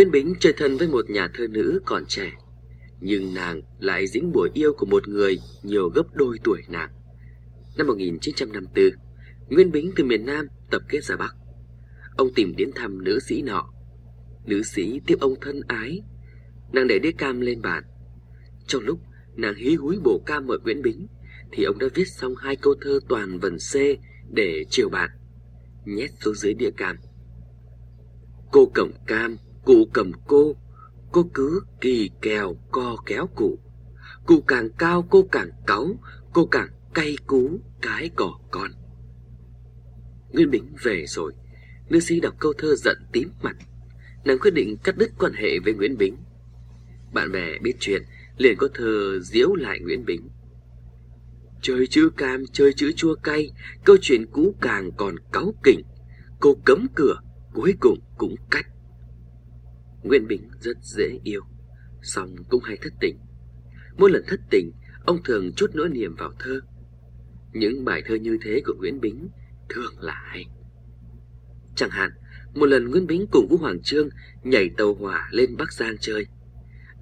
Nguyên Bính chơi thân với một nhà thơ nữ còn trẻ, nhưng nàng lại dính bùa yêu của một người nhiều gấp đôi tuổi nàng. Năm 1954, Nguyên Bính từ miền Nam tập kết ra Bắc. Ông tìm đến thăm nữ sĩ nọ. Nữ sĩ tiếp ông thân ái. Nàng để đĩa cam lên bàn. Trong lúc nàng hí húi bổ cam ở Nguyễn Bính, thì ông đã viết xong hai câu thơ toàn vần C để chiều bạn, nhét xuống dưới đĩa cam. Cô cổng cam, cụ cầm cô, cô cứ kỳ kèo co kéo cụ. Cụ càng cao cô càng cáu, cô càng cay cú cái cỏ con. Nguyên Bính về rồi, nữ sĩ đọc câu thơ giận tím mặt. Nàng quyết định cắt đứt quan hệ với Nguyễn Bính. Bạn bè biết chuyện, liền có thơ diễu lại Nguyễn Bính. Chơi chữ cam, chơi chữ chua cay, câu chuyện cũ càng còn cáu kỉnh. Cô cấm cửa, cuối cùng cũng cách. Nguyễn Bình rất dễ yêu, song cũng hay thất tình. Mỗi lần thất tình, ông thường chút nỗi niềm vào thơ. Những bài thơ như thế của Nguyễn Bính thường là hay. Chẳng hạn, một lần Nguyễn Bính cùng Vũ Hoàng Trương nhảy tàu hỏa lên Bắc Giang chơi.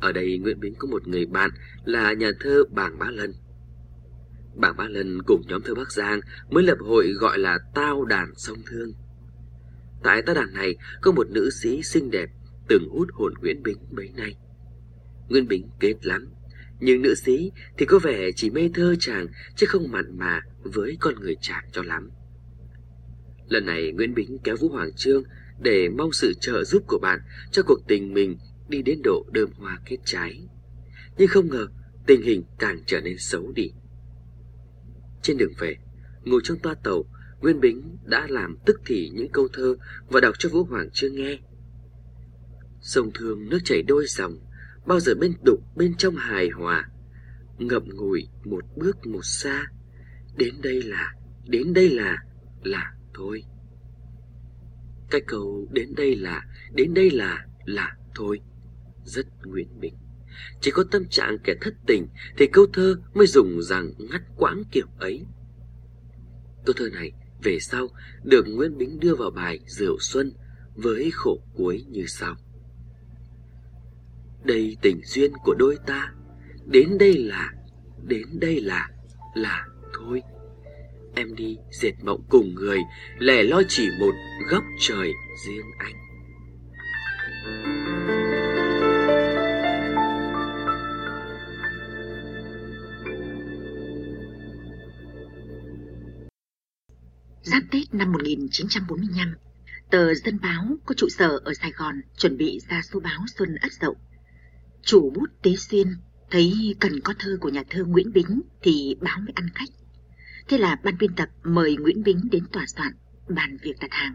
Ở đây Nguyễn Bính có một người bạn là nhà thơ Bàng Bá Lân. Bảng Bá Lân cùng nhóm thơ Bắc Giang mới lập hội gọi là Tao Đàn Sông Thương. Tại tao đàn này có một nữ sĩ xinh đẹp từng hút hồn Nguyễn Bính mấy nay. Nguyễn Bính kết lắm, nhưng nữ sĩ thì có vẻ chỉ mê thơ chàng chứ không mặn mà với con người chàng cho lắm. Lần này Nguyễn Bính kéo Vũ Hoàng Trương để mong sự trợ giúp của bạn cho cuộc tình mình đi đến độ đơm hoa kết trái. Nhưng không ngờ tình hình càng trở nên xấu đi. Trên đường về, ngồi trong toa tàu, Nguyên Bính đã làm tức thì những câu thơ và đọc cho Vũ Hoàng Trương nghe. Sông Thương nước chảy đôi dòng, bao giờ bên đục bên trong hài hòa, ngậm ngùi một bước một xa, đến đây là, đến đây là, là thôi. Cái câu đến đây là, đến đây là, là thôi, rất nguyện bình. Chỉ có tâm trạng kẻ thất tình thì câu thơ mới dùng rằng ngắt quãng kiểu ấy. Câu thơ này về sau được Nguyễn Bính đưa vào bài Rượu Xuân với khổ cuối như sau. Đây tình duyên của đôi ta, đến đây là, đến đây là, là thôi. Em đi dệt mộng cùng người, lẻ loi chỉ một góc trời riêng anh. Giáp Tết năm 1945, tờ Dân Báo có trụ sở ở Sài Gòn chuẩn bị ra số báo Xuân Ất Dậu. Chủ bút Tế Xuyên thấy cần có thơ của nhà thơ Nguyễn Bính thì báo mới ăn khách. Thế là ban biên tập mời Nguyễn Bính đến tòa soạn, bàn việc đặt hàng.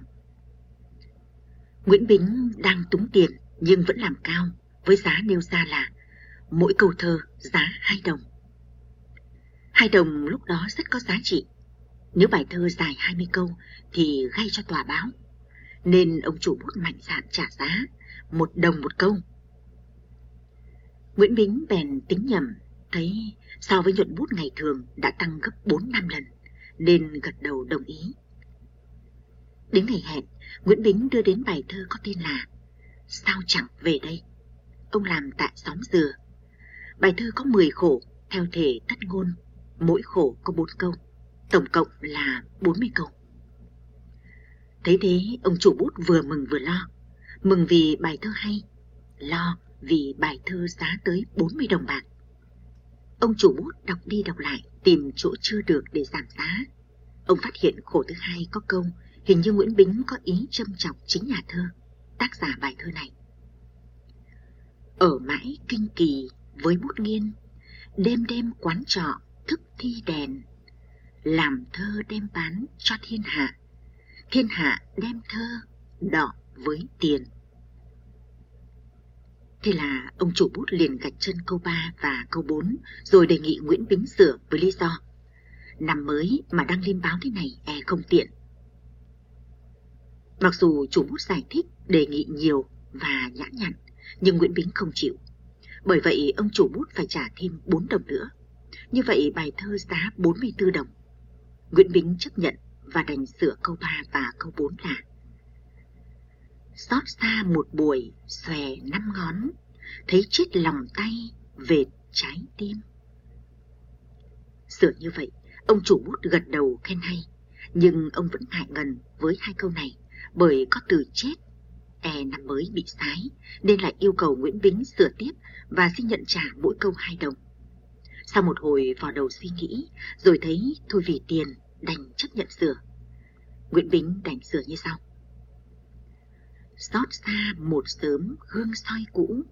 Nguyễn Bính đang túng tiền nhưng vẫn làm cao, với giá nêu ra là mỗi câu thơ giá 2 đồng. Hai đồng lúc đó rất có giá trị. Nếu bài thơ dài 20 câu thì gây cho tòa báo. Nên ông chủ bút mạnh dạn trả giá, một đồng một câu. Nguyễn Bính bèn tính nhầm, thấy so với nhuận bút ngày thường đã tăng gấp 4 năm lần, nên gật đầu đồng ý. Đến ngày hẹn, Nguyễn Bính đưa đến bài thơ có tên là Sao chẳng về đây? Ông làm tại xóm dừa. Bài thơ có 10 khổ, theo thể tắt ngôn, mỗi khổ có 4 câu, tổng cộng là 40 câu. Thấy thế, ông chủ bút vừa mừng vừa lo. Mừng vì bài thơ hay, lo vì bài thơ giá tới 40 đồng bạc. Ông chủ bút đọc đi đọc lại, tìm chỗ chưa được để giảm giá. Ông phát hiện khổ thứ hai có câu, hình như Nguyễn Bính có ý châm chọc chính nhà thơ, tác giả bài thơ này. Ở mãi kinh kỳ với bút nghiên, đêm đêm quán trọ thức thi đèn, làm thơ đem bán cho thiên hạ, thiên hạ đem thơ đọ với tiền. Thế là ông chủ bút liền gạch chân câu 3 và câu 4 rồi đề nghị Nguyễn Bính sửa với lý do Năm mới mà đăng lên báo thế này e không tiện. Mặc dù chủ bút giải thích đề nghị nhiều và nhã nhặn, nhưng Nguyễn Bính không chịu. Bởi vậy ông chủ bút phải trả thêm 4 đồng nữa. Như vậy bài thơ giá 44 đồng. Nguyễn Bính chấp nhận và đành sửa câu 3 và câu 4 là Xót xa một buổi, xòe năm ngón, thấy chết lòng tay, vệt trái tim. Sửa như vậy, ông chủ bút gật đầu khen hay, nhưng ông vẫn ngại ngần với hai câu này, bởi có từ chết, e năm mới bị sái, nên lại yêu cầu Nguyễn Bính sửa tiếp và xin nhận trả mỗi câu hai đồng. Sau một hồi vò đầu suy nghĩ, rồi thấy thôi vì tiền đành chấp nhận sửa. Nguyễn Bính đành sửa như sau. Xót xa một sớm gương soi cũ,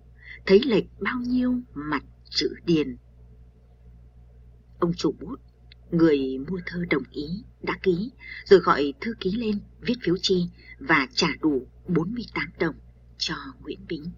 thấy lệch bao nhiêu mặt chữ điền. Ông chủ bút, người mua thơ đồng ý, đã ký, rồi gọi thư ký lên, viết phiếu chi và trả đủ 48 đồng cho Nguyễn Bính.